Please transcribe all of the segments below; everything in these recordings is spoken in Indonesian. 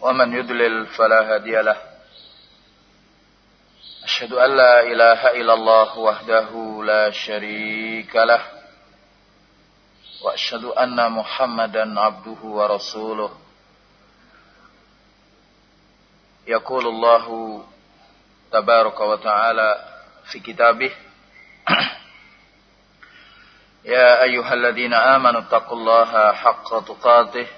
ومن يدلل فلا هادي له. أشهد أن لا إله إلا الله وحده لا شريك له. وأشهد أن محمدا عبده ورسوله. يقول الله تبارك وتعالى في كتابه يا أيها الذين آمنوا اتقوا الله حق تقاته.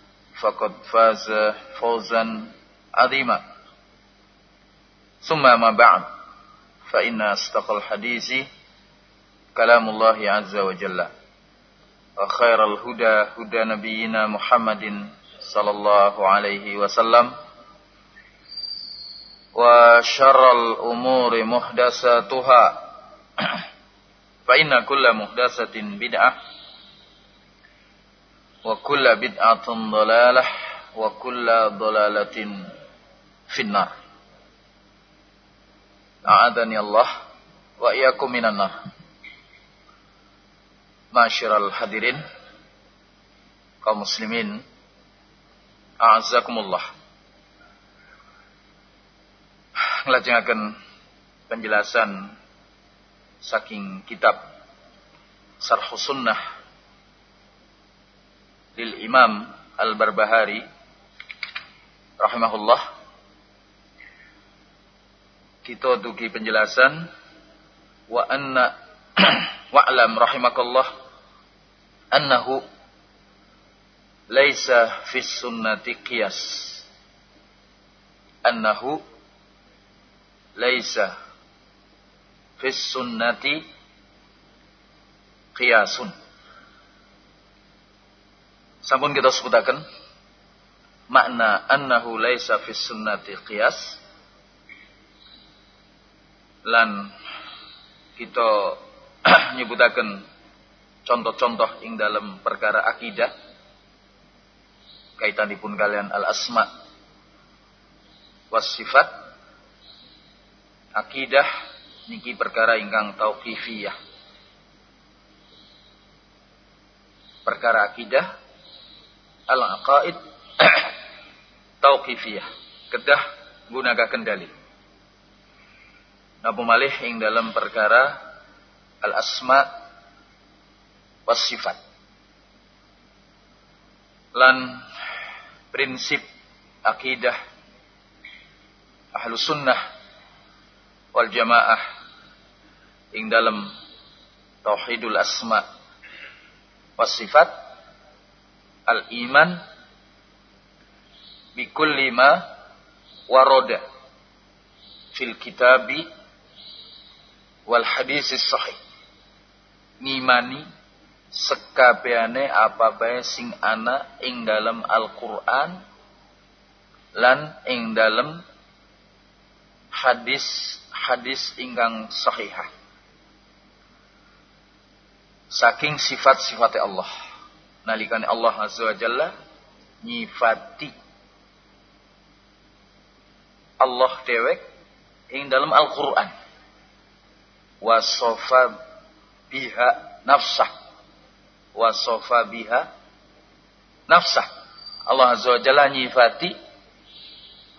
فقد فاز فوزا عظيما. ثم ما بعد فإن أصدق الحديث كلام الله عز وجل وخير الهدى هدى نبينا محمد صلى الله عليه وسلم وشر الأمور محدثاتها. فإن كل محدثة بدعة wa kulla bid'atun dalalah wa kulla dalalatin finnar a'adani Allah wa iyakum minan nar masyiral hadirin kaum muslimin a'azzakumullah penjelasan saking kitab sarhusunah lil Imam Al-Barbahari rahimahullah. Kita dugi penjelasan. Wa anna wa'lam rahimakallah annahu laisa fi sunnati qiyas. Annahu laisa fi sunnati qiyasun sampun kita sebutaken makna annahu laisa fi sunnati qiyas lan kita nyebutaken contoh-contoh ing dalam perkara akidah kaitanipun kalian al asma was sifat akidah niki perkara ingkang tauqifiyah. Perkara akidah al aqaid tauqifiyah. Kedah gunakan kendali. Nabu malih ing dalam perkara al asma was sifat lan prinsip akidah ahlu sunnah wal jamaah ing dalam tauhidul asma was sifat al iman bi kulli ma waroda fil kitabi wal hadis sahih. Ngimani sekabehane apa bae sing ana ing dalam Al-Qur'an lan ing dalam hadis hadis ingkang sahihah saking sifat-sifat Allah nalikane Allah azza wa jalla nyifati. Allah dewek ing dalam Al-Qur'an. Wasofa biha nafsah. Wasofa biha nafsah. Allah azza wa jalla nyifati.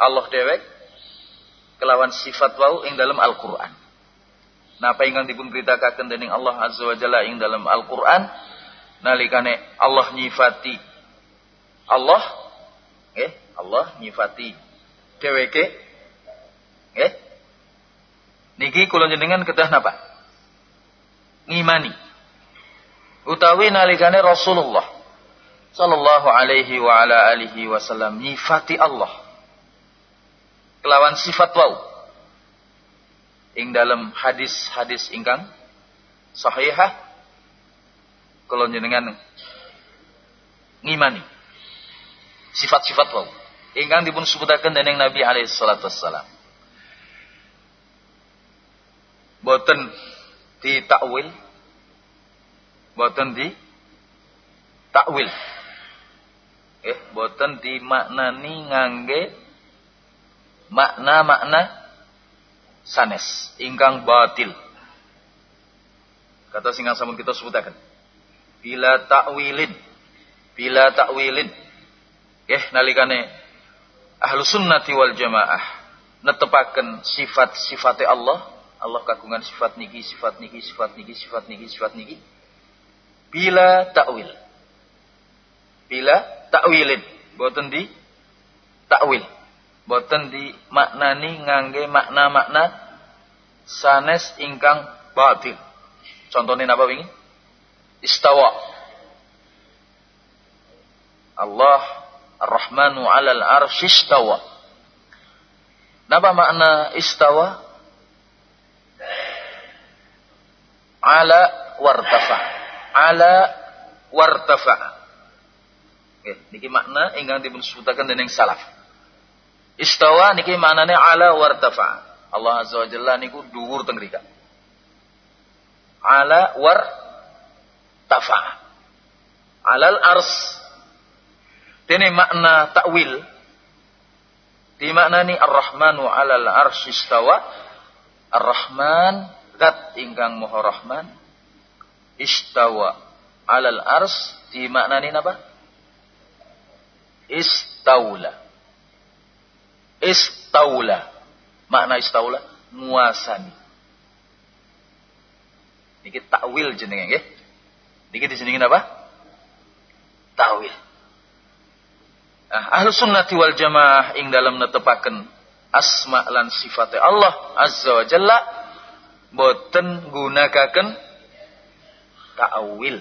Allah dewek kelawan sifat wau ing dalam Al-Qur'an. Napa ingkang dipun beritakaken dening Allah azza wa jalla ing dalam Al-Qur'an nalikane Allah nyifati Allah eh Allah nyifati dheweke eh Niki kula jenengan kedah napa? Ngimani. Utawi nalikane Rasulullah sallallahu alaihi wa ala alihi wasallam nyifati Allah. Kelawan sifat wau. Ing dalam hadis-hadis ingkang sahihah kula jenengan ngimani sifat-sifat wau. Ingkang dipun sebutaken dening Nabi alaihi salatu wassalam. boten ditakwil boten di takwil eh boten dimaknani ngangge makna-makna sanes ingkang batil. Kata singgang samun kita sebutakan bila takwilin bila takwilin eh nalikane ahlu sunnati wal jamaah netepaken sifat-sifate Allah Allah kagungan sifat niki, sifat niki, sifat niki, sifat niki, sifat niki. Bila takwil. Bila takwilin. Boten di takwil. Boten di maknani ngangge makna-makna sanes ingkang batil. Contohnya apa wingi? Istawa. Allah Ar-Rahmanu 'alal arsy istawa. Napa makna istawa? ala wartafa ala wartafa Oke, niki makna ingkang dipun sebutaken dening salaf istawa niki maknane ala wartafa Allah azza wa jalla niku dhuwur teng ala war tafa alal ars dene makna takwil di maknani ar-rahmanu alal ars istawa ar-rahman zat ingkang moho rahman istawa alal ars dimaknani apa? Istaula. Istaula. Makna istaula nguasani. Niki takwil jenenge nggih. Niki dijenengin apa? Takwil. Nah, ahlu sunnati wal jamaah ing dalam netepaken asma lan sifate Allah azza wa jalla boten gunakaken ta'awil.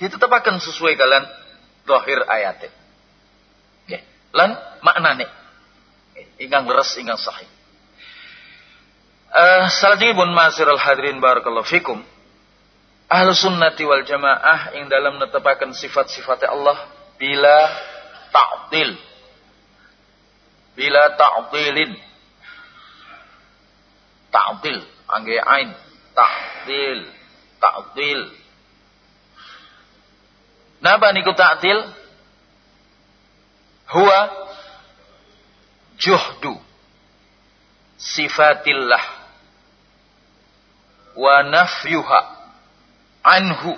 Ditetepaken sesuai kalian dohir ayatnya. Okay. Lan maknane. Ingkang leres, ingkang sahih. Uh, pun masir al hadirin barakallahu fikum. Ahlu sunnati wal jamaah ing dalam netepaken sifat-sifat Allah bila ta'til. Bila ta'tilin ta'til angge ain. Ta'til ta'til napa niku ta'til huwa juhdu sifatillah wa nafyuha anhu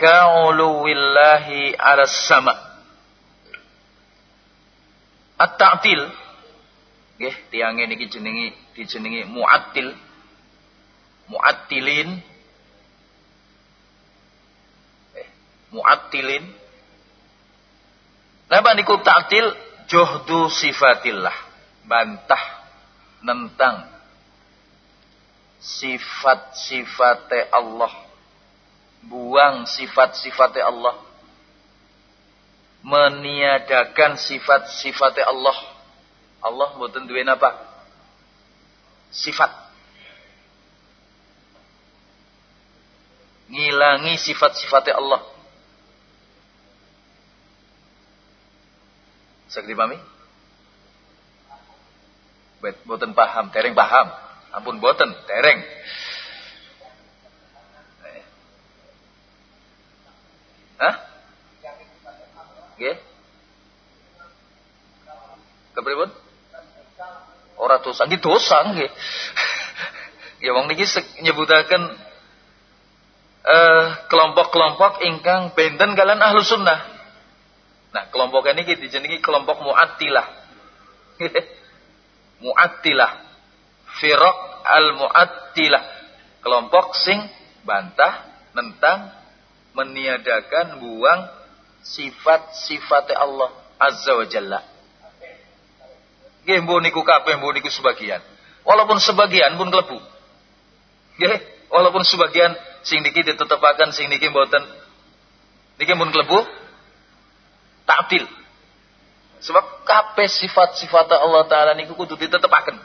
ka'uluwillahi ala sama at-ta'til Nggih, tiange niki jenengi dijenengi muattil. Muattilin. Eh, muattilin. Napa niku ta'til juhdu sifatillah. Bantah nentang sifat-sifate Allah. Buang sifat-sifate Allah. Meniadakan sifat-sifate Allah Allah mboten duwe napa? Sifat. Ngilangi sifat-sifatnya Allah. Sakti pahami? Boten paham, tereng paham. Ampun boten, tereng. Hah? Nggih. Kepripun? Ora dosa, nggih dosa nggih. Ya wong niki nyebutaken eh, kelompok-kelompok ingkang benten kalian ahlu sunnah. Nah, kelompok ini dijenengi kelompok mu'attilah. mu'attilah. Firaq al-mu'attilah. Kelompok sing bantah, nentang, meniadakan, buang sifat-sifat Allah Azza wa Jalla. Nggih niku kabeh niku sebagian. Walaupun sebagian pun klebu. Nggih, walaupun sebagian sing niki ditetepaken sing niki mboten niki pun klebu taktil. Sebab kabeh sifat-sifat Allah taala niku kudu ditetepaken.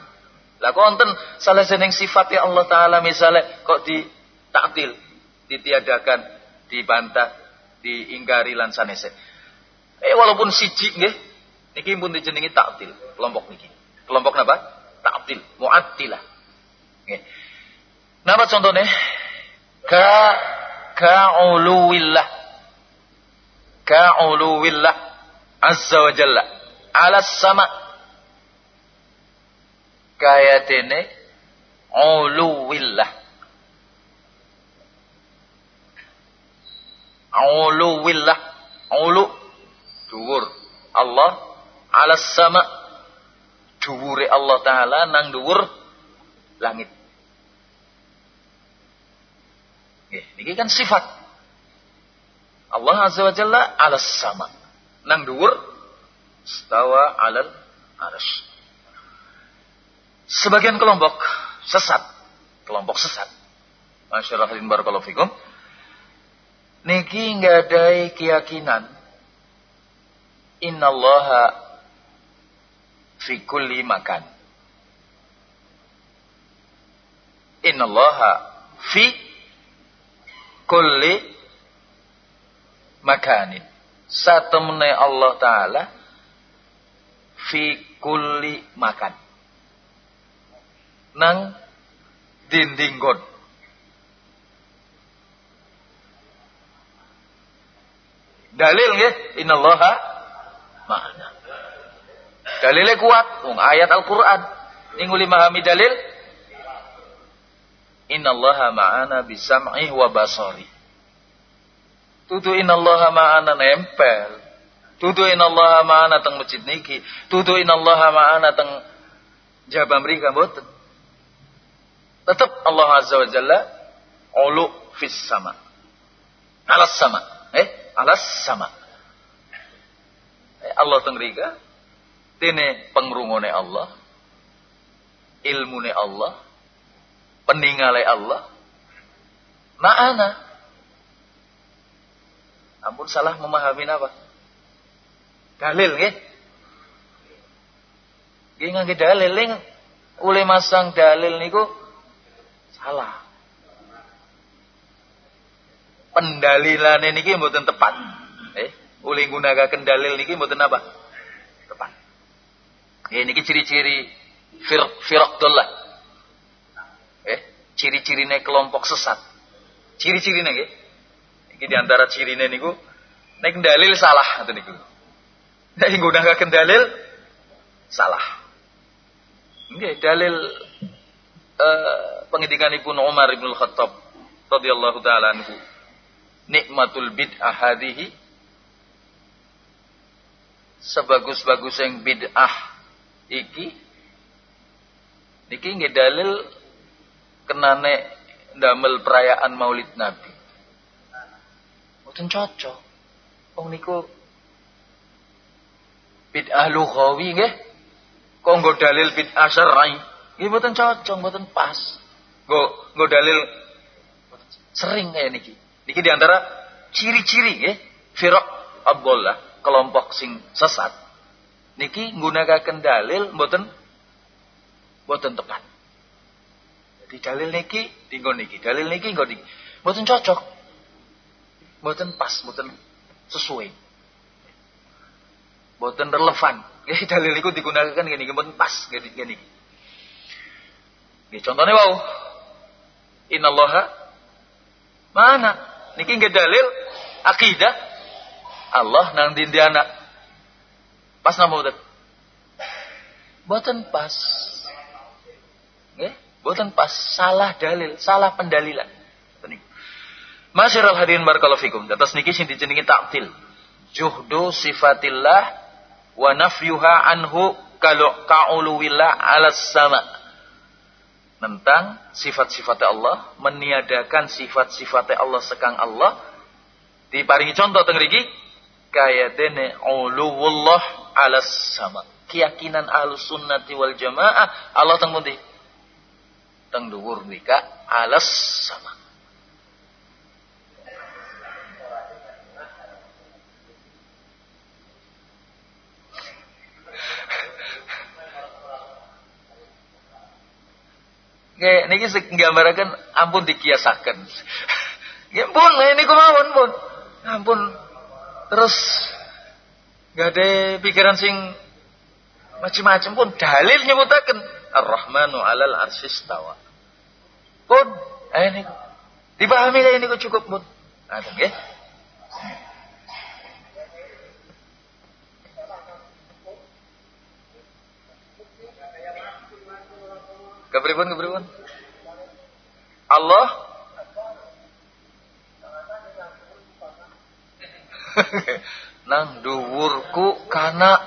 Lah kok wonten salah seneng sifat ya Allah taala misalnya kok di taktil, ditiadakan, dibantah, diingkari lan sanese. Eh walaupun siji nggih niki pun dijenengi taktil, kelompok niki. Kelompok napa? Taktil, muattilah. Nggih. Napa contohnya? Ka ka'uluwillah. Ka'uluwillah azza wa jalla ala sama kayatene uluwillah uluwillah ulu dhuwur Allah ala sama dhuwure Allah taala nang dhuwur langit Nggih, kan sifat. Allah Azza wa Jalla ala sama. Nang dhuwur stawa alal arsh. Sebagian kelompok sesat, kelompok sesat. Masyarakat barakallahu fikum. Niki nggak ada keyakinan innallaha fi kulli makan. Innallaha fi kulli makanin. Satemene Allah taala fi kulli makan. Nang dinding god. Dalil nggih, innallaha ma'ana. Dalilnya kuat, wong ayat Al-Qur'an. Ninguli memahami dalil Innallaha ma'ana bisam'i wa basari. Tutu innallaha ma'ana nempel. Tutu innallaha ma'ana teng masjid niki. Tutu innallaha ma'ana teng jabah mereka mboten. Tetap Allah Azza wa Jalla ulu fis sama. Alas sama. Eh, alas sama. Eh, Allah teng rika. Tene pengrungone Allah. Ilmune Allah peninggalai Allah ma'ana ampun salah memahami apa dalil nggih nggih ngangge dalil oleh masang dalil niku salah pendalilan niki mboten tepat eh oleh nggunakaken dalil niki mboten apa tepat ini ciri-ciri fir firaq ciri-cirine kelompok sesat. Ciri-cirine nggih. Iki di antara cirine niku nek dalil salah ngoten niku. Nek nggunakaken dalil salah. Nggih, dalil uh, pengendikanipun Umar bin Khattab radhiyallahu taala anhu. Nikmatul bid'ah hadhihi sebagus-bagus yang bid'ah iki niki nggih dalil kenane damel perayaan Maulid Nabi. Mboten cocok. Wong niku bid'ah lughawi nggih. Kok dalil bid'ah syar'i. Nggih mboten cocok, mboten pas. Nggo nggo dalil sering kayak niki. Niki di antara ciri-ciri nggih firaq Abdullah, kelompok sing sesat. Niki nggunakaken dalil mboten mboten tepat. Di dalil niki tinggo niki, dalil niki nggo niki. Mboten cocok. Mboten pas, mboten sesuai. Mboten relevan. Ya dalil niku digunakan gini, mboten pas gini gini. Contohnya wow. Innallaha mana? Niki nggih dalil akidah Allah nang dindi anak. Pas nama mboten? Mboten pas. Nggih? Bukan pas salah dalil, salah pendalilan. Masyarul hadirin barakallahu fikum. Atas niki sing dijenengi taktil. Juhdu sifatillah wa nafyuha anhu kalau ka'uluwillah alas sama. Tentang sifat-sifat Allah, meniadakan sifat-sifat Allah sekang Allah. Diparingi contoh teng riki kaya dene uluwullah alas sama. Keyakinan ahlus sunnati wal jamaah Allah teng pundi? Teng dhuwur nika alas sama. Nggih niki nggambaraken ampun dikiasaken. Nggih pun ini kemawon pun. Ampun terus gak ada pikiran sing macam-macam pun dalil nyebutaken Ar-Rahmanu 'alal arsyistawa. Pun eh ini dipahami ini cukup pun. Nah, nggih. Kepripun kepripun? Allah nang dhuwurku kana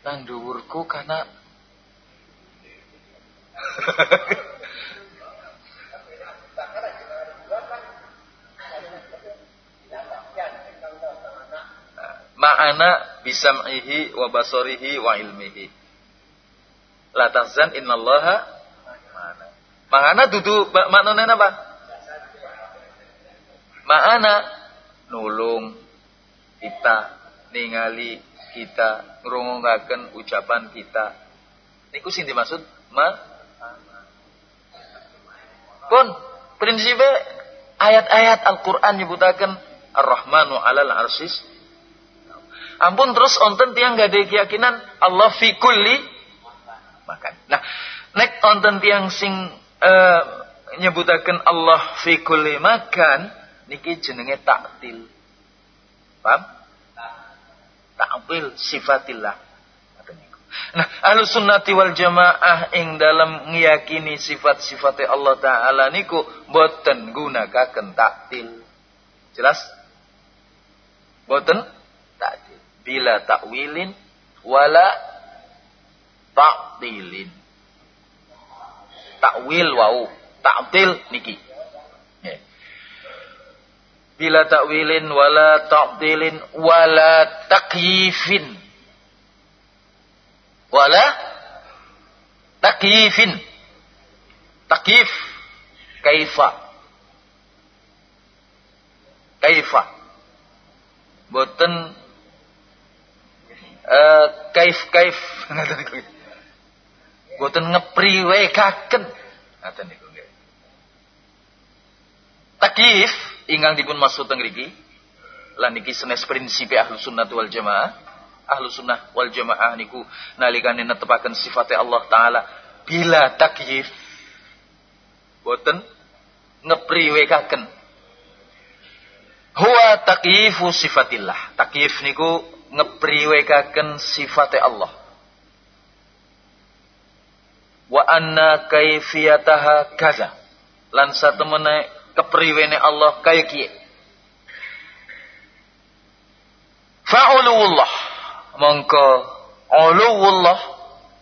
nang dhuwurku kana Ma'ana bisam'ihi wa basarihi wa ilmihi. La tahzan innallaha Mangana dudu maknane apa? Ma'ana nulung kita ningali kita ngrungokaken ucapan kita. Niku sing dimaksud ma Pun prinsipnya ayat-ayat Al-Qur'an nyebutaken Ar-Rahmanu 'alal arsis. Ampun terus onten tiang gak ada keyakinan Allah fi kulli makan. Nah, nek onten tiang sing uh, nyebutaken Allah fi kulli makan niki jenenge taktil. Paham? Ta'wil sifatillah. Nah, ahlu sunnati wal jamaah ing dalam ngiyakini sifat-sifat Allah Ta'ala niku boten gunakaken taktil. Jelas? Boten taktil. Bila takwilin wala taktilin takwil wau. Ta'til niki. Bila takwilin wala ta'tilin wala takyifin. Wala takyifin. Takyif. Kaifa. Kaifa. Boten uh, kaif kaif Boten ngepriwekaken. Ngaten niku nggih. Takif ingkang dipun maksud teng mriki lan niki senes prinsip ahlu sunnah wal jamaah. Ahlu sunnah wal jamaah niku nalikane netepaken sifatnya Allah taala bila takyif boten ngepriwekaken huwa takyifu sifatillah takyif niku ngepriwekaken sifatnya Allah wa anna kaifiyataha kaza. Lan satemene kepriwene Allah kaya kiye. Fa'uluwullah. Mongko uluwullah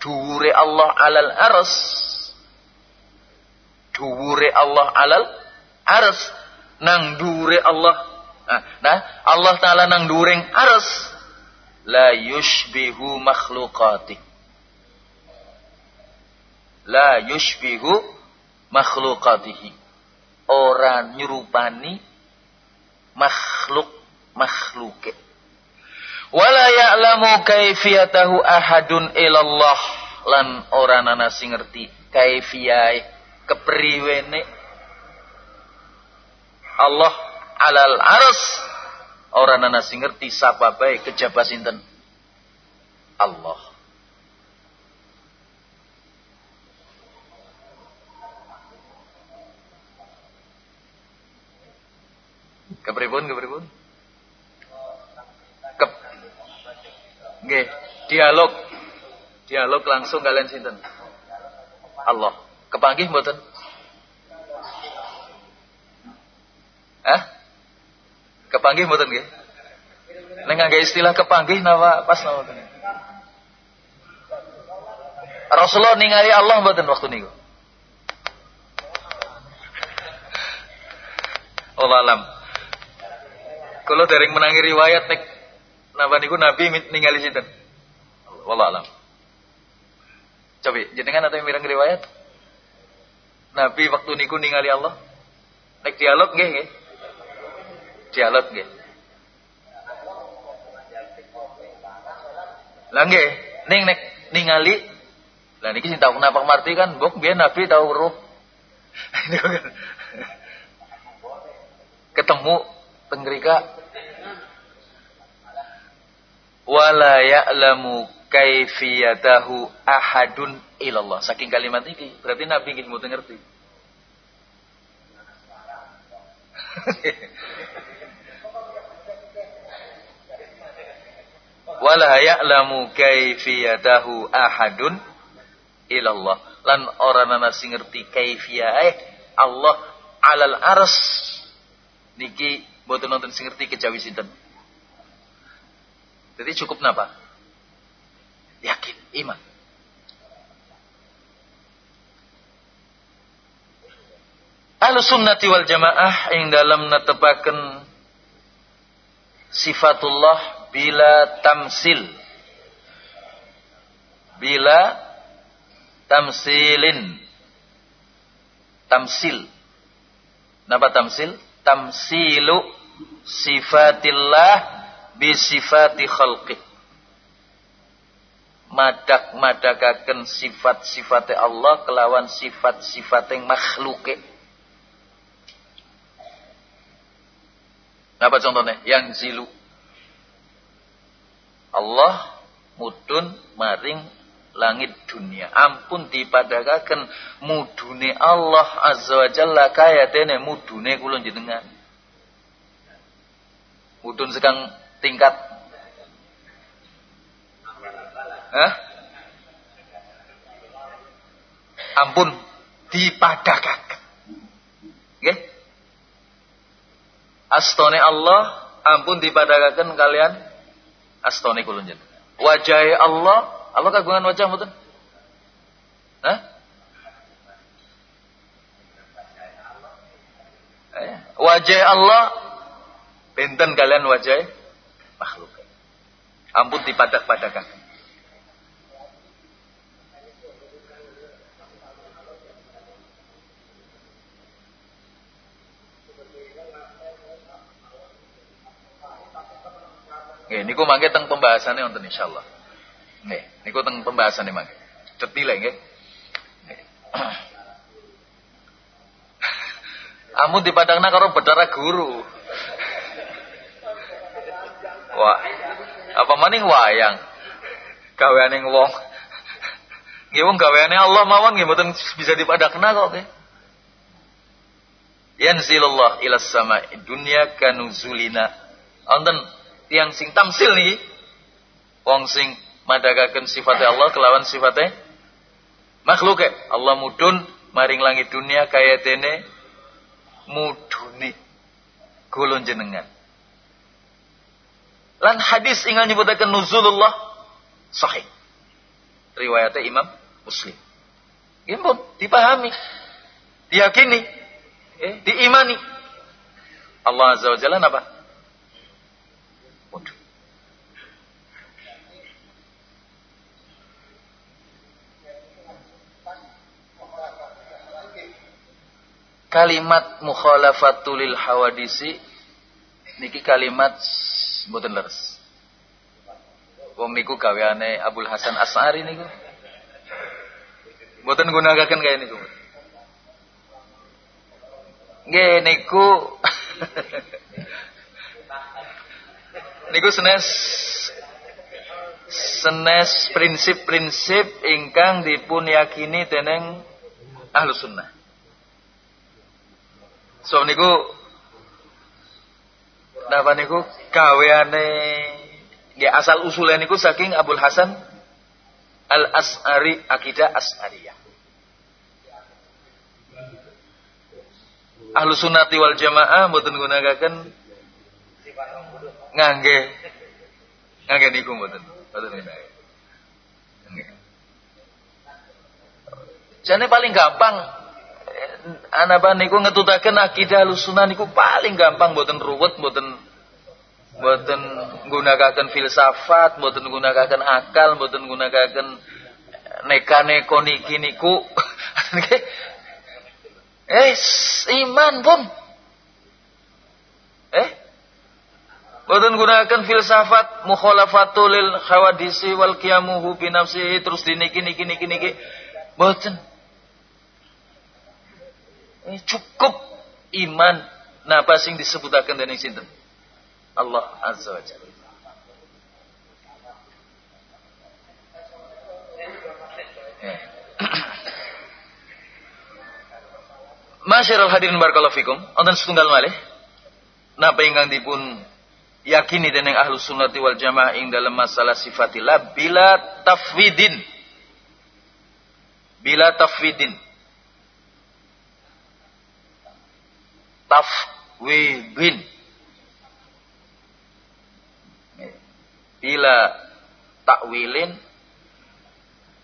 dhuwure Allah alal ars dhuwure Allah alal ars nang dhuwure Allah nah, nah Allah taala nang dhuwuring ars la yushbihu makhluqati la yushbihu makhlukatihi. Orang nyerupani makhluk makhluke. Wala ya'lamu kaifiyatahu ahadun ilallah. Lan ora ana sing ngerti kaifiyai kepriwene. Allah alal ars ora ana sing ngerti sapa bae kejaba sinten? Allah Kepripun kepripun? Kep Nggih, dialog. Dialog langsung kalian sinten? Allah. Kepanggih mboten? Hah? Kepanggih mboten nggih? Nek ngangge istilah kepanggih napa pas napa mboten? Rasulullah ningali Allah mboten waktu niku. Allah alam. Kalau dereng menangi riwayat nek napa niku Nabi ningali sinten? Allah alam. Coba jenengan atau mirang riwayat? Nabi waktu niku ningali Allah. Nek dialog nggih nggih. Dialog nggih. Lah nggih, ning nek ningali lah niki sing tahu kenapa marti kan bok biar Nabi tahu roh. Ketemu tengrika wala ya'lamu kaifiyatahu ahadun ilallah. Saking kalimat ini berarti Nabi ingin mau ngerti. wala ya'lamu kaifiyatahu ahadun ilallah lan orang nana sing ngerti kaifiyah eh Allah alal ars niki boten nonton sing ngerti kejawi sinten? Jadi cukup napa? Yakin iman. Ahlu sunnati wal jamaah yang dalam netepaken sifatullah bila tamsil. Bila tamsilin. Tamsil. Napa tamsil? Tamsilu sifatillah bi sifati khalqi madak madakaken sifat-sifate Allah kelawan sifat-sifat yang makhluke Napa contohnya? Yang zilu. Allah mudun maring langit dunia. Ampun dipadakaken mudune Allah Azza wa Jalla kayatene mudune kula jenengan. Mudun sekang tingkat Hah? Ampun dipadakaken. Nggih? Astone Allah ampun dipadakaken kalian astone kula jenengan. Wajah Allah Allah kagungan wajah mboten? Hah? Eh, wajah Allah benten kalian wajah makhluk. Ampun dipadak-padakan. Nggih niku mangke teng pembahasannya wonten insyaallah. Nggih, niku teng pembahasan mangke. Detail nggih. Amun dipadangna karo bedara guru. Wah, apa maning wayang? Gaweane wong. Nggih wong gaweane Allah mawon nggih mboten bisa dipadakna kok nggih. Yanzilullah ila sama dunya kanuzulina. Wonten tiang sing tamsil niki. Wong sing madagaken sifatnya Allah kelawan sifatnya makhluk Allah mudun maring langit dunia kaya dene muduni gulun jenengan lan hadis ingat nyebutaken nuzulullah sahih. Riwayatnya Imam Muslim. Gimpun, dipahami diyakini eh, diimani. Allah Azza wa Jalla apa? kalimat mukhalafatul hawadisi niki kalimat mboten leres. Wong niku gaweane Abdul Hasan As'ari niku. Mboten gunakaken kaya niku. Nggih niku niku senes senes prinsip-prinsip ingkang dipun yakini dening ahlu sunnah. So niku napa niku gaweane nggih asal usule niku saking Abdul Hasan Al As'ari akidah As'ariyah. Ahlu sunnati wal jamaah mboten gunakaken ngangge ngangge niku mboten mboten ngangge. jadi paling gampang anapa niku ngetutaken akidah sunnah niku paling gampang mboten ruwet mboten mboten nggunakaken filsafat mboten nggunakaken akal mboten nggunakaken neka-neko niki niku eh iman pun eh Boten gunakan filsafat mukhalafatul khawadisi wal qiyamuhu bi nafsihi terus diniki niki niki niki. Boten. Cukup iman napa sing disebutaken dening sinten? Allah Azza wa Jalla. Eh. Masyarul hadirin barakallahu fikum. Wonten setunggal malih. Napa ingkang dipun yakini dening ahlus sunnati wal jamaah ing dalam masalah sifatillah bila tafwidin bila tafwidin tafwidin. Bila takwilin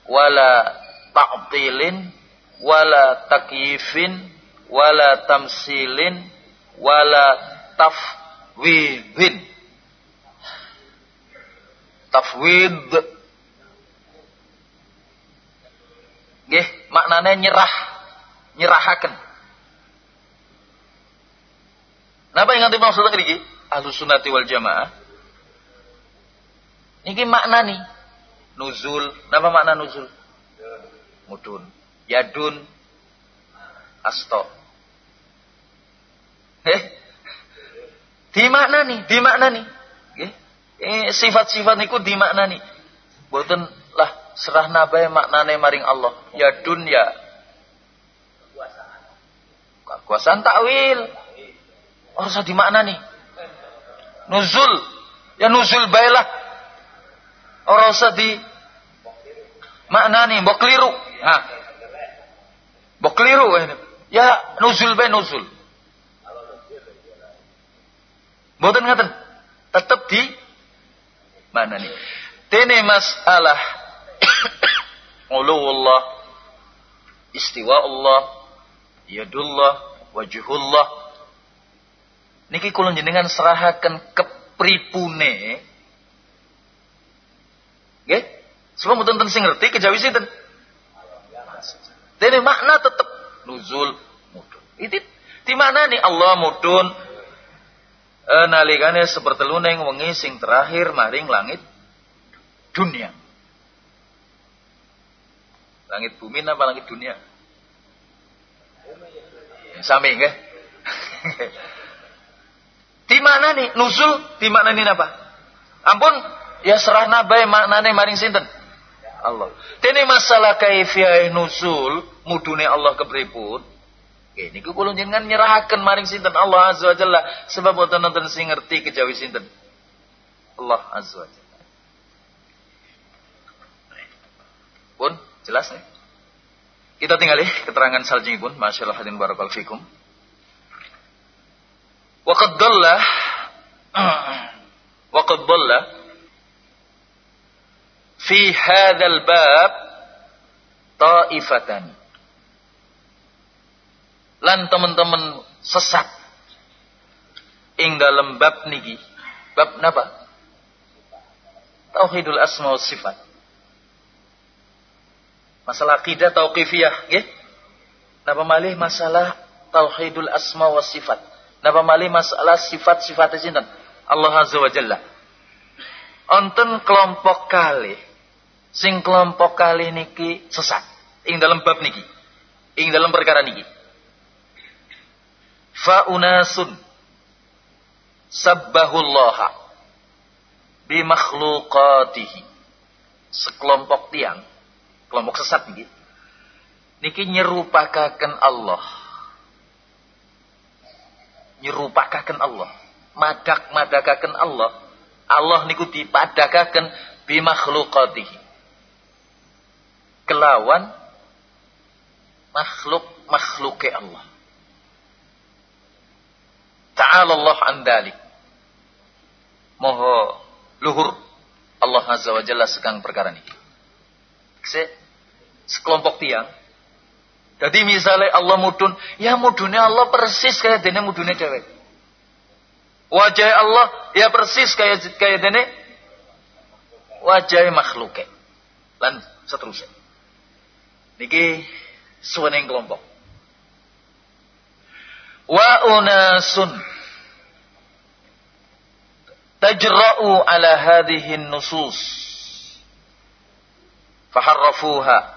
wala ta'tilin wala takyifin wala tamsilin wala tafwidin. Tafwid. Nggih maknanya nyerah nyerahaken Napa yang nganti maksud ngriki? Ahlus sunnati wal jamaah. Niki makna nih. Nuzul. Napa makna nuzul? Mudun. Yadun. Asto. Eh? Di makna nih, di makna nih. Eh, sifat-sifat niku di makna nih. Boten lah serah nabai maknane maring Allah. Ya. Kekuasaan takwil Oh, usah nih. Nuzul. Ya nuzul baiklah. Orang usah di nih. mbok keliru. Ha. Mbok keliru Ya nuzul bae nuzul. Mboten ngaten. Tetep di mana nih? Tene masalah Allah istiwa Allah yadullah wajhullah niki kula jenengan serahaken kepripune. Nggih? Sebab mboten ten sing ngerti kejawi sinten? Dene makna tetep nuzul mudun. Itu di mana nih Allah mudun. E, nalikane seperteluneng wengi sing terakhir maring langit dunia. Langit bumi apa langit dunia? Sami nggih mana nih nuzul? Di mana apa? Ampun, ya serah nabai maknane maring sinten? Allah. Dene masalah kaifiyah nuzul mudune Allah kepripun? Ini ku kula jenengan nyerahaken maring sinten Allah Azza wa Jalla sebab boten nonton sing ngerti kejawi sinten. Allah Azza wa Jalla. Pun jelas nih. Kita tinggal keterangan saljipun, masyaallah hadirin barakallahu fikum. Waqad dhalla waqad dhalla fi hadzal bab ta'ifatan. Lan teman-teman sesat ing dalam bab niki. Bab napa? Tauhidul asma wa sifat. Masalah akidah tauqifiyah, nggih. Napa malih masalah tauhidul asma wa sifat. Napa mali masalah sifat-sifat sinten? Allah Azza wa Jalla. Onten kelompok kali sing kelompok kali niki sesat ing dalam bab niki. Ing dalam perkara niki. Fa unasun sabbahullaha bi makhluqatihi. Sekelompok tiang, kelompok sesat niki. Niki nyerupakaken Allah nyerupakaken Allah madak madakaken Allah Allah niku dipadakaken bi makhluqatihi kelawan makhluk makhluke Allah Ta'ala Allah an dalik. Moho luhur Allah Azza wa Jalla sekang perkara ini. Se sekelompok tiang. Jadi misalnya Allah mudun, ya mudunnya Allah persis kayak dene mudunnya cewek. Wajah Allah ya persis kayak kayak dene wajah makhluk. Lan seterusnya. Niki suweneng kelompok. Wa unasun tajra'u ala hadhihi nusus faharrafuha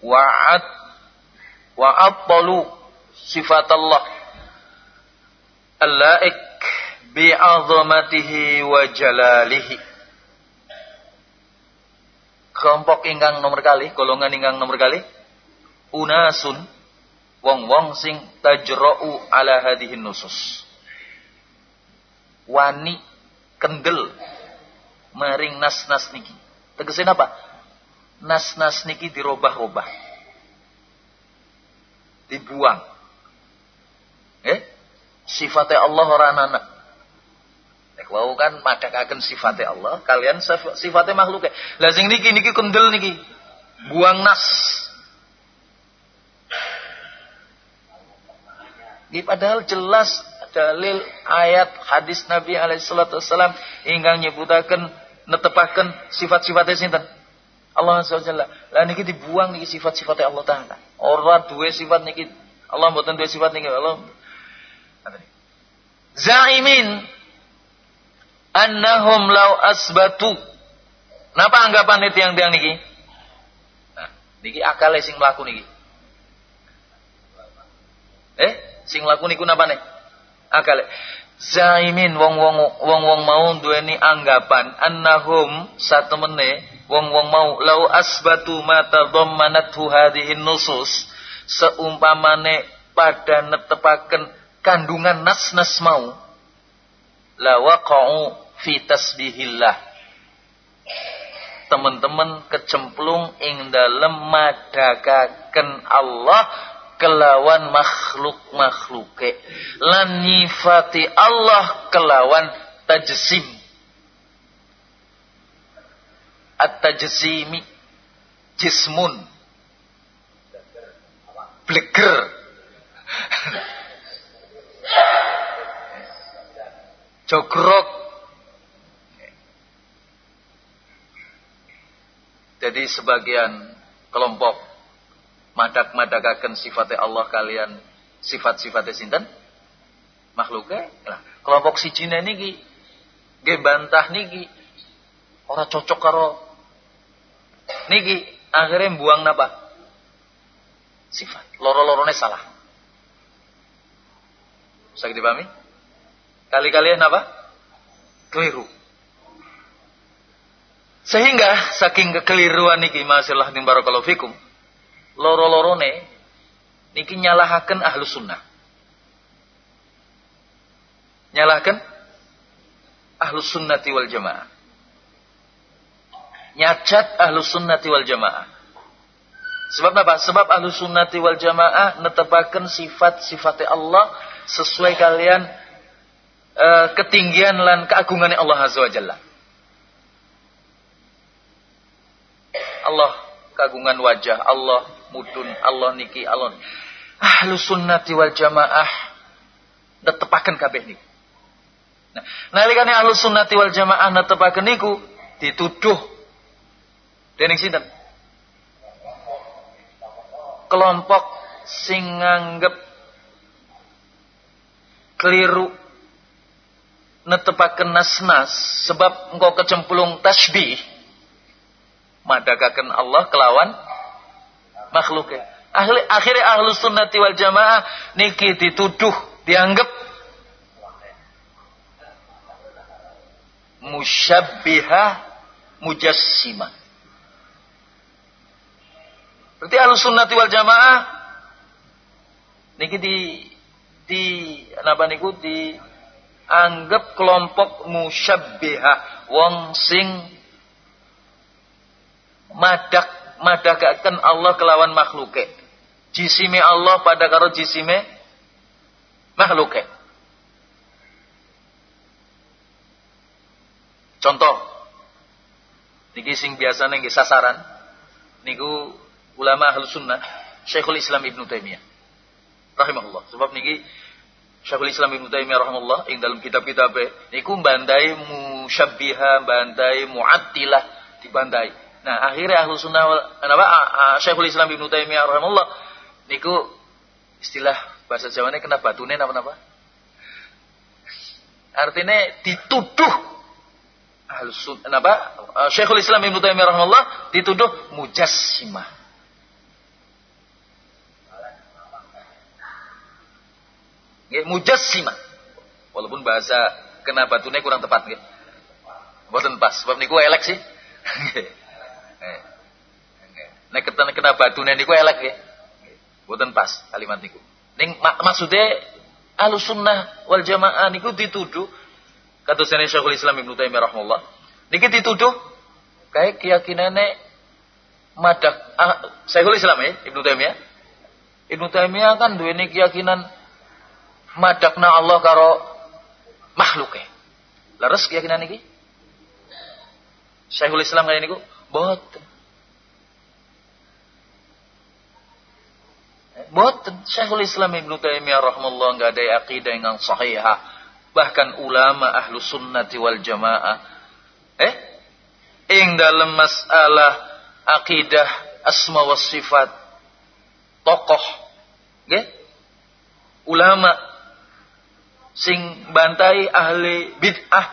wa'ad wa'attalu sifat Allah al-laik bi'azamatihi wa jalalihi kelompok ingkang nomor kali, golongan ingkang nomor kali, unasun wong-wong sing tajra'u ala hadihin nusus. Wani kendel mering nas-nas niki. Tegesin apa? Nas-nas niki dirobah-robah. Dibuang. Eh? Sifatnya Allah orang anak Wau kan madakaken sifatnya Allah, kalian sifatnya makhluk. Lah sing niki niki kendel niki. Buang nas. Ini padahal jelas dalil ayat hadis Nabi alaihi salatu wasallam ingkang nyebutaken sifat-sifatnya sinten? Allah SWT. Lah niki dibuang niki sifat-sifatnya Allah taala. Ora duwe sifat niki Allah mboten duwe sifat niki Allah. Zaimin annahum lau asbatu. Napa anggapan itu yang tiang niki? Nah, niki akal sing mlaku niki. Eh, sing mlaku niku napa nih? Akal. Zaimin wong-wong wong-wong mau duweni anggapan annahum satemene wong-wong mau lau asbatu mata dhammanathu hadhihi nusus seumpamane pada netepaken kandungan nas-nas mau la waqa'u fi tasbihillah. Teman-teman kecemplung ing dalem madakaken Allah kelawan makhluk-makhluke lan nyifati Allah kelawan tajsim. At-tajsimi jismun. Bleger. Jogrok. Jadi sebagian kelompok madak-madakaken sifatnya Allah kalian sifat-sifatnya sinten makhluknya. Nah, kelompok si niki ge bantah niki ora cocok karo niki akhirnya buang napa sifat loro-lorone salah bisa dipahami Kali-kalian apa? Keliru. Sehingga saking kekeliruan niki masalah ning barakallahu fikum. Loro-lorone niki nyalahaken ahlu sunnah. Nyalahaken ahlu sunnati wal jamaah. Nyacat ahlu sunnati wal jamaah. Sebab apa? Sebab ahlu sunnati wal jamaah netepaken sifat-sifatnya Allah sesuai kalian uh, ketinggian lan keagungan Allah Azza wa Jalla. Allah keagungan wajah, Allah mudun, Allah niki, Allah ahlu sunnati wal jamaah. Netepaken kabeh niku. Nah, nalikane ahlu sunnati wal jamaah netepaken niku dituduh. Dening sinten? Kelompok sing nganggep keliru. Netepaken nas-nas sebab engkau kecemplung tasbih. Madagaken Allah kelawan makhluknya. Ahli, akhirnya ahlu sunnati wal jamaah niki dituduh dianggap musyabbihah mujassima. Berarti ahlu sunnati wal jamaah niki di di apa niku di anggap kelompok musyabbiha wong sing madak madagaken Allah kelawan makhluke jisime Allah pada karo jisime makhluke. Contoh, niki sing biasa nggih sasaran niku ulama ahlu sunnah Syekhul Islam Ibnu Taimiyah rahimahullah. Sebab niki Syekhul Islam Ibnu Taimiyah rahimahullah ing dalam kitab-kitab niku bandai musyabbiha, bandai mu'attilah dibandai. Nah, akhirnya ahlu sunnah apa Syekhul Islam Ibnu Taimiyah rahimahullah niku istilah bahasa Jawane kena batune napa-napa? Artinya dituduh ahlu sunnah apa? Syekhul Islam Ibnu Taimiyah rahimahullah dituduh mujassimah. Nggih, mujassimah. Walaupun bahasa kena batune kurang tepat nggih. Mboten pas, sebab niku elek sih. Nek kena kena batune niku elek nggih. Mboten pas kalimat niku. Ning mak maksudnya Ahlussunnah wal Jamaah niku dituduh kata Syekhul Islam Ibnu Taimiyah rahimahullah. Niki dituduh kayak keyakinane madak ah, Syekhul Islam ya Ibnu Taimiyah. Ibnu Taimiyah kan duweni keyakinan madakna Allah karo makhluke. Leres keyakinan iki? Syekhul Islam kaya niku boten. Boten Syekhul Islam Ibnu Taimiyah rahimahullah enggak ada akidah yang sahihah. Bahkan ulama ahlu sunnati wal jamaah. Eh? Ing dalam masalah akidah asma was sifat. Tokoh. Okay? Ulama sing bantai ahli bid'ah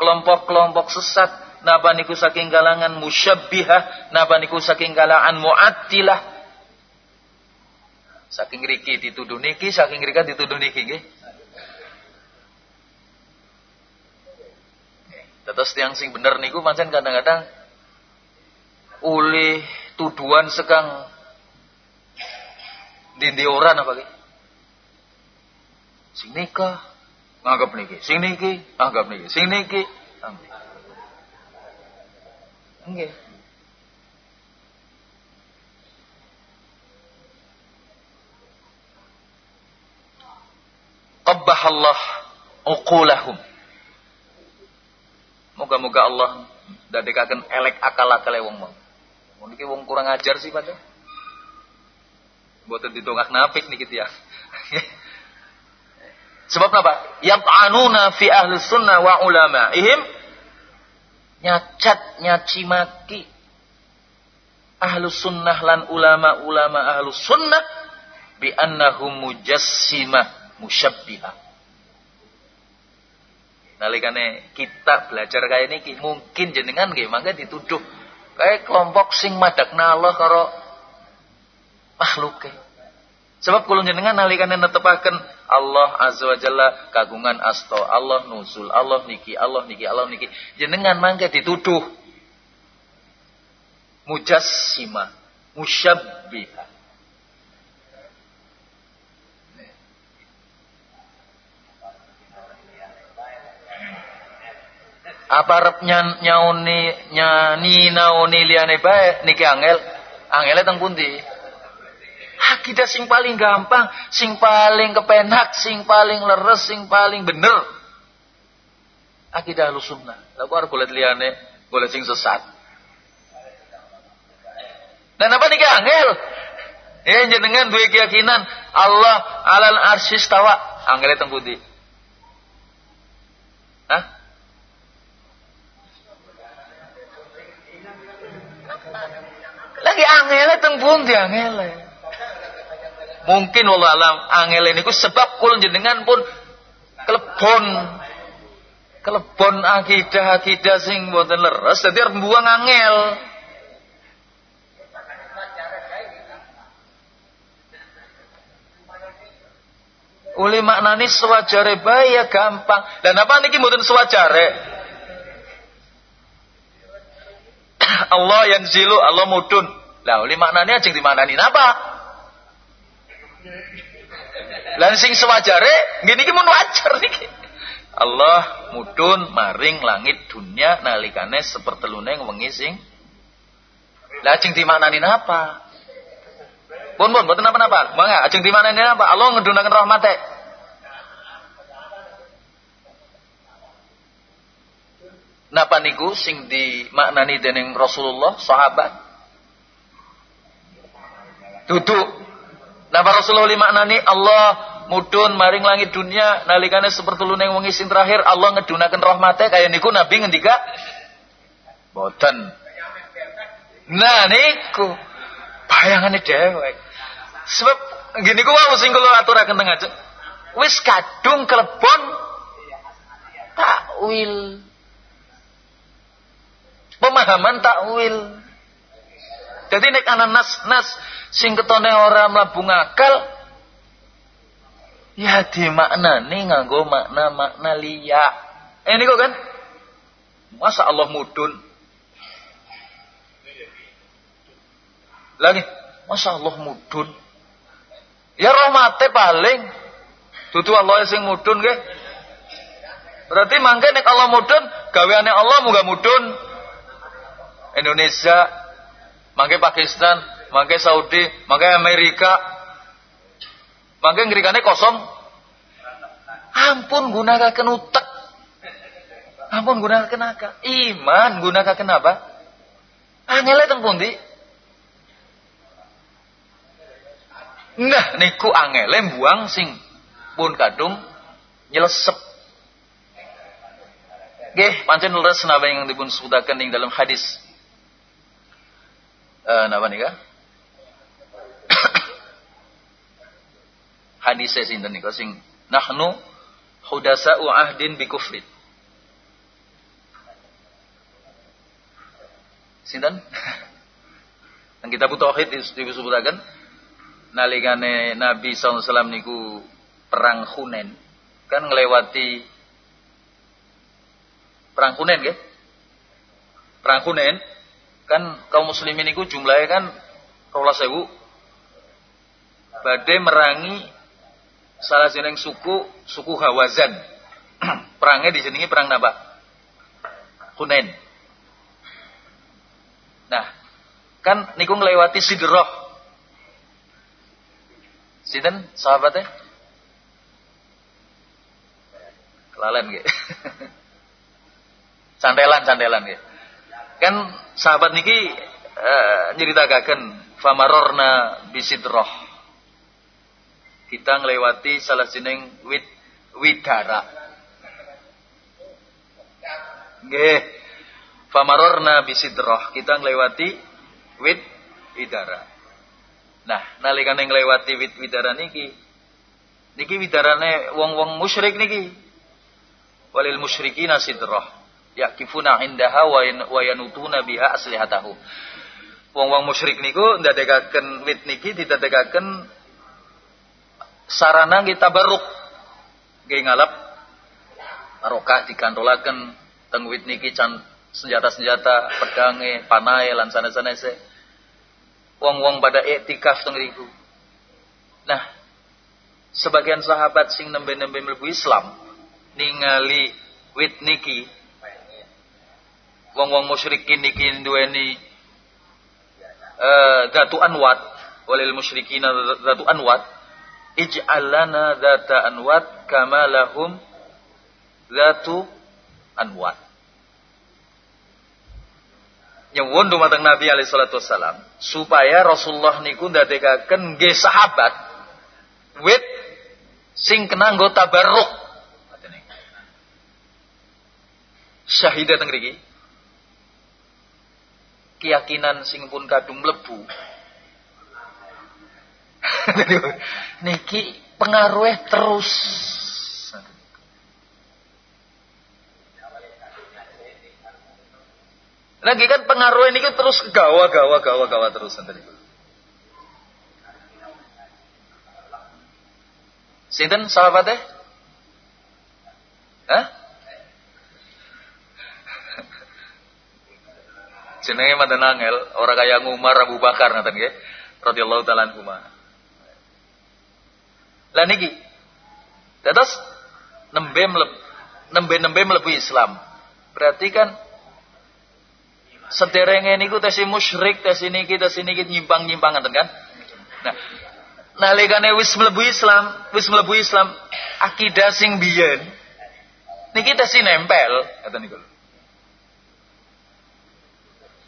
kelompok-kelompok sesat napa niku saking kalangan musyabbihah napa niku saking kalangan mu'attilah saking riki dituduh niki saking rika dituduh niki nggih Terus yang sing bener niku pancen kadang-kadang oleh tuduhan sekang dindi orang apa gitu. Sing nikah nganggap niki. Sing niki anggap niki. Sing niki anggap. Nggih. Allah uqulahum. Moga-moga Allah dadekaken elek akal-akale wong mau. Niki wong kurang ajar sih pada. Mboten ditongak napik niki tiyang. Sebab apa? Yat'anuna fi ahli sunnah wa ulama. Nyacat nyaci maki ahlu sunnah lan ulama-ulama ahlu sunnah bi annahum mujassimah musyabbiha. Nalikane kita belajar kayak ini mungkin jenengan nggih mangga dituduh kayak kelompok sing madakna Allah karo makhluke. Sebab kula jenengan nalikane netepaken Allah azza wa jalla kagungan asto, Allah nusul, Allah niki, Allah niki, Allah niki. Jenengan mangke dituduh mujassima, musyabbiha. Apa rep nyauni nyani nauni liane bae niki angel angele teng pundi? Akidah sing paling gampang, sing paling kepenak, sing paling leres, sing paling bener. Akidah sunnah. Lah kok boleh liane, boleh sing sesat. Dan apa nih angel? Ya jenengan dua keyakinan Allah alal arsis tawa. Angel teng pundi? Hah? Lagi angel teng pundi angel? Mungkin Allah alam angel ini sebab kul jenengan pun kelebon kelebon akidah-akidah sing boten leres dadi arep buang angel. Uli maknani sewajare bae ya gampang. Dan apa niki mboten sewajare? Allah yang zilu, Allah mudun. Lah uli maknani ajeng dimaknani napa? Lansing sewajare gini gini mun wajar nih. Allah mudun maring langit dunia nalikane seperti wengi sing Lah ajeng apa? Bun bun, buat apa napa-napa. Mangga ajeng dimaknani apa? Allah ngedunakan rahmat Napa niku sing dimaknani dening Rasulullah sahabat? Duduk Napa Rasulullah maknani Allah mudun maring langit dunia nalikane sepertelu ning wengi sing terakhir Allah ngedunaken rahmate kaya niku Nabi ngendika boten. Nah niku bayangane dhewek. Sebab gini ku wau sing kula aturaken teng. Wis kadung kelebon takwil pemahaman takwil. Jadi nek ana nas-nas sing ketone ora mlebu ngakal ya dimaknani nganggo makna-makna liya. Eh niku kan Masa Allah mudun? Lagi, masa Allah mudun? Ya rahmate paling dudu Allah sing mudun nggih. Berarti mangke nek Allah mudun, gaweane Allah muga mudun. Indonesia, mangke Pakistan, mangke Saudi, mangke Amerika. Mangke ngrikane kosong. Ampun gunakan utek. Ampun gunakan akal. Iman gunakan apa? Angele teng pundi? Nah, niku angele buang sing pun kadung nyelesep. Nggih, pancen leres napa yang dipun sebutaken ing dalam hadis uh, napa nika? Hadis sinten nika sing nahnu hudasa'u ahdin bi kufrin. Sinten? Nang kita butuh tauhid disebutaken nalikane Nabi SAW niku perang Hunen kan ngelewati perang Hunen nggih. Perang Hunen kan kaum muslimin itu jumlahnya kan rolas sewu badai merangi salah jeneng suku suku Hawazan. Perangnya sini perang apa Hunain. Nah kan niku ngelewati Sidroh. Sinten sahabatnya? Kelalen gitu cantelan cantelan gitu kan sahabat niki uh, nyritakaken famarorna bisidroh kita ngelewati salah sineng wid widara nggih. Famarorna bisidroh kita ngelewati wid widara nah nalikane ngelewati wid widara niki niki widarane wong-wong musyrik niki. Walil musyrikina sidroh yakifuna indaha wa yanutuna biha aslihatahu. Wong-wong musyrik niku ndadekaken wit niki didadekaken sarana kita baruk nggih ngalap barokah dikantolaken teng wit niki can senjata-senjata pedange panae lan sanes-sanese. Wong-wong pada iktikaf teng riku nah sebagian sahabat sing nembe-nembe mlebu Islam ningali wit niki wong-wong musyrikin niki duweni uh, datu anwat walil musyrikina datu anwat ij'al lana data anwat kama lahum datu anwat. Nyuwun dumateng Nabi alaihi salatu wassalam supaya Rasulullah niku ndadekaken nggih sahabat wit sing kena nggo tabarruk. Syahidat teng mriki keyakinan sing pun kadung mlebu. niki pengaruh terus. Lagi kan pengaruh ini kan terus gawa gawa gawa gawa terus nanti. Sinten sahabatnya? Hah? Jenenge manten angel ora kaya Umar Abu Bakar ngaten nggih radhiyallahu taala anhu lah niki dados nembe mleb nembe nembe mlebu Islam. Berarti kan sederenge niku tesi musyrik tesi niki tesi niki nyimpang-nyimpang ngaten kan? Nah nalikane wis mlebu Islam wis mlebu Islam akidah sing biyen niki tesi nempel ngaten niku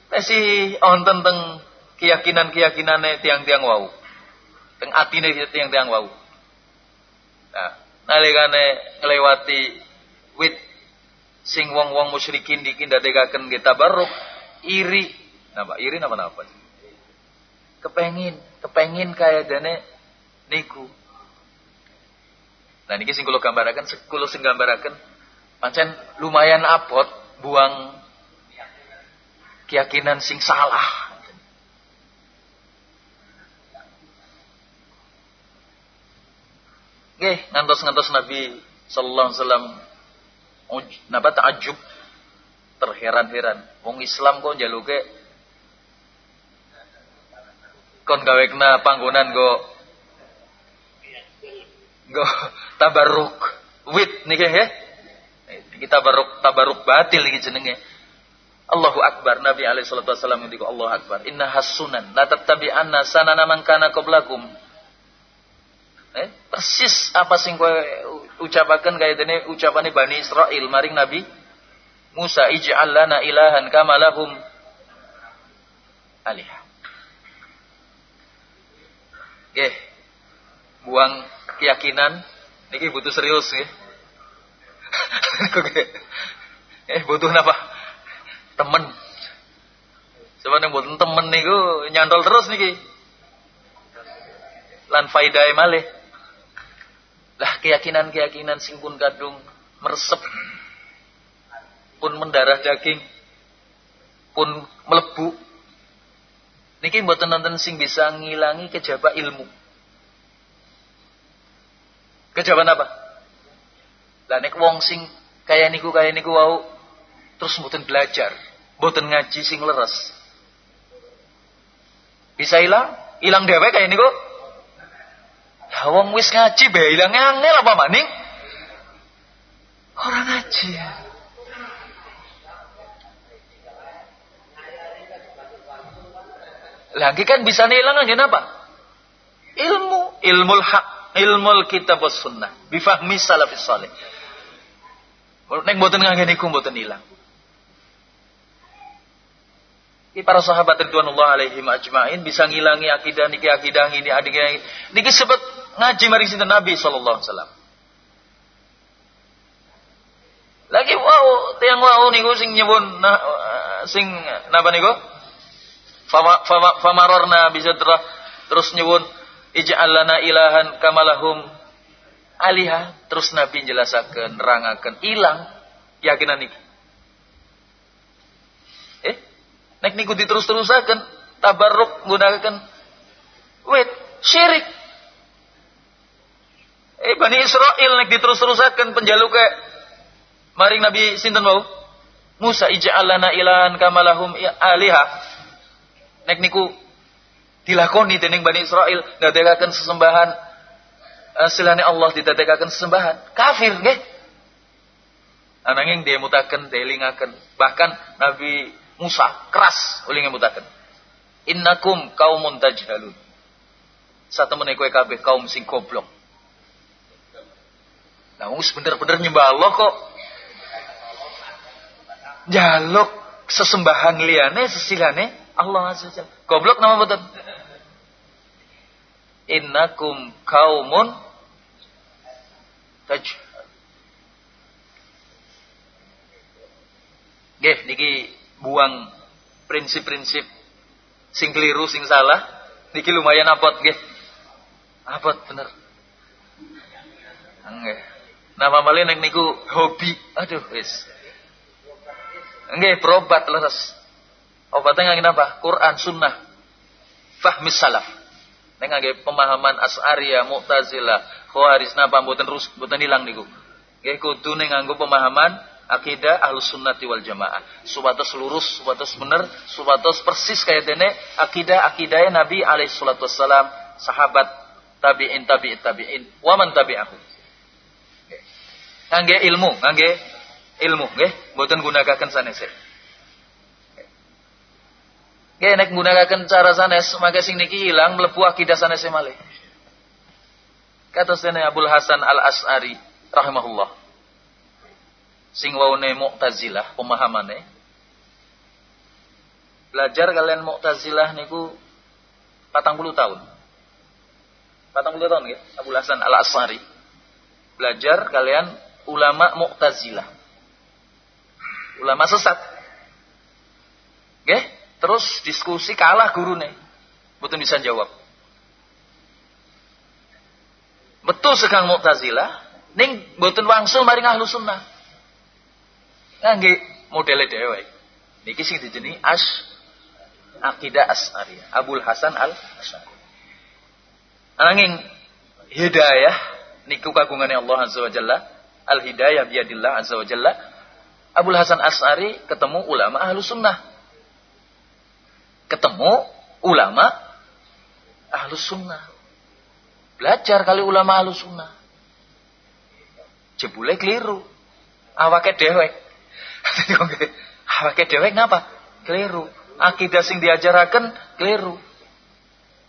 Tesi onten teng keyakinan-keyakinane tiang-tiang wau. Teng atine tiang-tiang wau. Nah, nalikane nglewati wit sing wong-wong musyrikin diki ndadegaken kita baruk iri. Napa iri napa napa? Kepengin, kepengin kaya dene niku. Nah niki sing kula gambaraken, kula sing gambaraken pancen lumayan apot buang keyakinan sing salah. Nggih, ngantos-ngantos Nabi sallallahu alaihi wasallam napa terheran-heran. Wong Islam kok njaluke kon gawekna panggonan go go tabaruk wit niki nggih. Kita tabaruk tabaruk batil iki jenenge. Allahu Akbar. Nabi alaihi wasallam ngendika Allahu Akbar. Inna hasunan la tattabi'anna sanana man kana qablakum. Eh, persis apa sing kowe ucapaken kaya dene ucapane Bani Israel maring Nabi Musa ij'al lana ilahan kama lahum alihah Oke, buang keyakinan. Niki butuh serius nggih. eh butuh apa? Temen. Coba yang buat temen niku nyantol terus niki. Lan faidai malih. Lah keyakinan-keyakinan sing pun kadung meresep pun mendarah daging pun melebu niki mboten nonton sing bisa ngilangi kejaba ilmu kejaban apa lah nek wong sing kaya niku kaya niku wau terus mboten belajar mboten ngaji sing leres bisa hilang hilang dhewe kaya niku Ya wong wis ngaji bae ilang angel apa maning? Orang ngaji ya. Lagi kan bisa nilang aja apa? Ilmu, ilmu hak, ilmu kitab was sunnah, bifahmi salafis saleh. Nek mboten ngangge niku mboten ilang. Ini para sahabat Ridwanullah alaihi ajma'in bisa ngilangi akidah niki akidah ini akidah ini. Niki sebut ngaji mari sinten Nabi sallallahu alaihi. Lagi wow, tiang wow niku sing nyebut nah, sing napa niku? Fama, fama, famarorna bisadrah terus nyebut ij'al lana ilahan kamalahum alihah terus Nabi jelasaken nerangaken ilang keyakinan niki. Nek niku diterus-terusaken tabarruk gunakan wait syirik. Eh Bani Israel nek diterus-terusaken penjaluke maring Nabi sinten wau? Musa ija'alana ilahan kamalahum aliha. Nek niku dilakoni dening Bani Israel ndadekaken sesembahan uh, silane Allah didadekaken sesembahan. Kafir nggih. Ananging dia mutaken, delingaken. Bahkan Nabi Musa keras oleh ngemutaken. Innakum kaumun tajhalun. Satu kowe kabeh kaum sing goblok. Nah, wis bener-bener nyembah Allah kok. Jaluk sesembahan liane sesilane Allah Azza Jalla. Goblok nama betul. Innakum kaumun taj. Nggih niki buang prinsip-prinsip sing keliru sing salah. Niki lumayan abot nggih. Abot bener. Nggih. Nama malih nek niku hobi. Aduh wis. Nggih berobat leres obatnya ngangge apa? Quran sunnah. Fahmi salaf. Nek ngangge pemahaman As'ariyah Mu'tazilah Khawarij napa mboten rus mboten ilang niku? Nggih kudu ning nganggo pemahaman akidah ahlus sunnati wal jamaah. Supados lurus supados bener supados persis kayak dene akidah akidahnya Nabi alaihi salatu wassalam sahabat tabi'in tabi'in tabi'in waman tabi'ahu. Ngangge ilmu ngangge ilmu nggih. Mboten gunakaken sanes Nggih. Nek gunakaken cara sanes maka sing niki ilang mlebu akidah sanes malih. Kata Abdul Hasan Al As'ari rahimahullah sing waune Mu'tazilah pemahamane belajar kalian Mu'tazilah niku 40 tahun. 40 tahun ya, Abu Hasan Al-As'ari. Belajar kalian ulama Mu'tazilah. Ulama sesat. Oke? Terus diskusi kalah guru nih. Betul bisa jawab. Betul sekarang Mu'tazilah ning boten wangsul maring ahlu sunnah. Ngangge modele dhewe. Niki sing dijenengi as akidah As'ariyah. Abul Hasan Al Asy'ari. Ananging hidayah niku kagungane Allah Azza wa Jalla. Al hidayah biadillah Azza wa Jalla. Abul Hasan As'ari ketemu ulama ahlu sunnah. Ketemu ulama ahlu sunnah. Belajar kali ulama ahlu sunnah. Jebule keliru. Awake dewek. Awake dewek ngapa? Keliru akidah sing diajaraken keliru.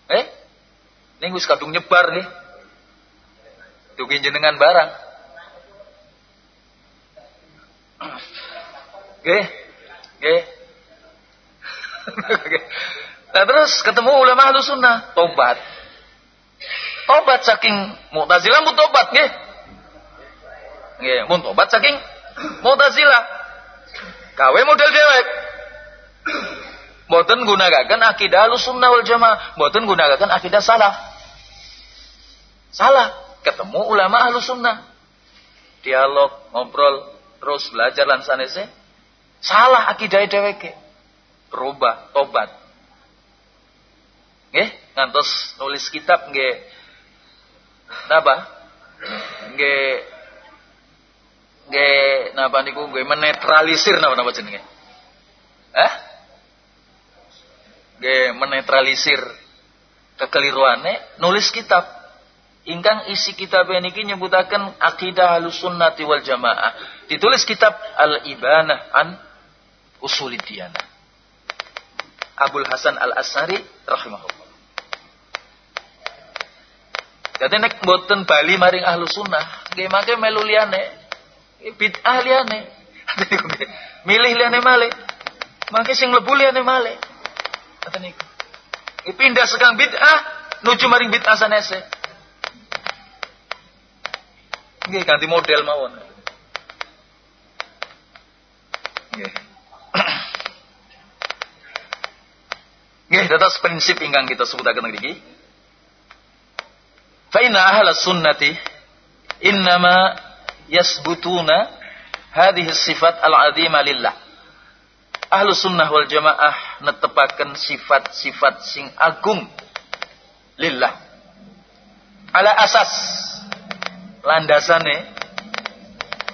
Eh? Ning wis kadung nyebar nih. Dugi jenengan barang. Oke. Oke. Nah terus ketemu ulama ahlu sunnah, tobat. Tobat saking Mu'tazilah mu tobat nggih. Nggih, mun tobat saking Mu'tazilah. Kawe model dewek. Boten gunakaken akidah sunnah wal jamaah. Boten gunakaken akidah salah. Salah. Ketemu ulama ahlu sunnah. Dialog, ngobrol, terus belajar lan sanese. Salah akidah dheweke. Rubah, tobat. Nggih, ngantos nulis kitab nggih. Napa? Nggih nggih napa niku nggih menetralisir napa-napa jenenge? Eh? ge menetralisir kekeliruane nulis kitab ingkang isi kitab niki nyebutaken akidah sunnati wal jamaah ditulis kitab al ibanah an usulidiyana Abdul Hasan al Asari rahimahullah jadi nek boten bali maring ahlu sunnah nggih make melu bid'ah liyane milih liyane malih mangke sing mlebu liyane malih Kata niku. Pindah sekarang bid'ah nuju maring bid'ah sanese. Nggih ganti model mawon. Nggih. Nggih dados prinsip ingkang kita sebutaken niki. Fa inna ahla sunnati innama yasbutuna hadhihi sifat al-azima lillah. Ahlu sunnah wal jamaah netepaken sifat-sifat sing agung lillah. Ala asas landasane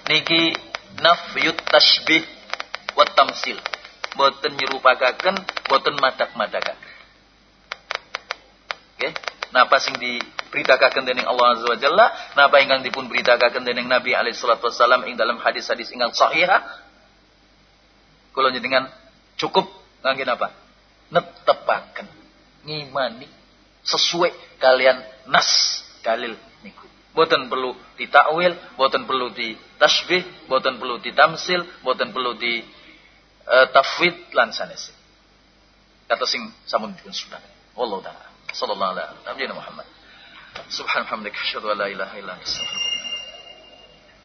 niki nafyut tasbih wa tamsil. Boten nyerupakaken boten madak-madakan. Oke okay? napa sing diberitakan dening Allah azza wa jalla napa ingkang dipun beritakan dening Nabi alaihi salatu wasallam ing dalam hadis-hadis ingkang sahihah kalau jenengan cukup ngangge apa? Netepaken ngimani sesuai kalian nas dalil niku. Boten perlu ditakwil, boten perlu ditasbih, boten perlu ditamsil, boten perlu di uh, tafwid lan sanes. Kata sing samun pun sudah. Wallahu taala. Sallallahu alaihi wa sallam. Muhammad. Subhanallah, asyhadu an la ilaha